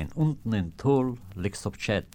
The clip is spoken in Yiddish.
in unten in Tool liegst auf Chat.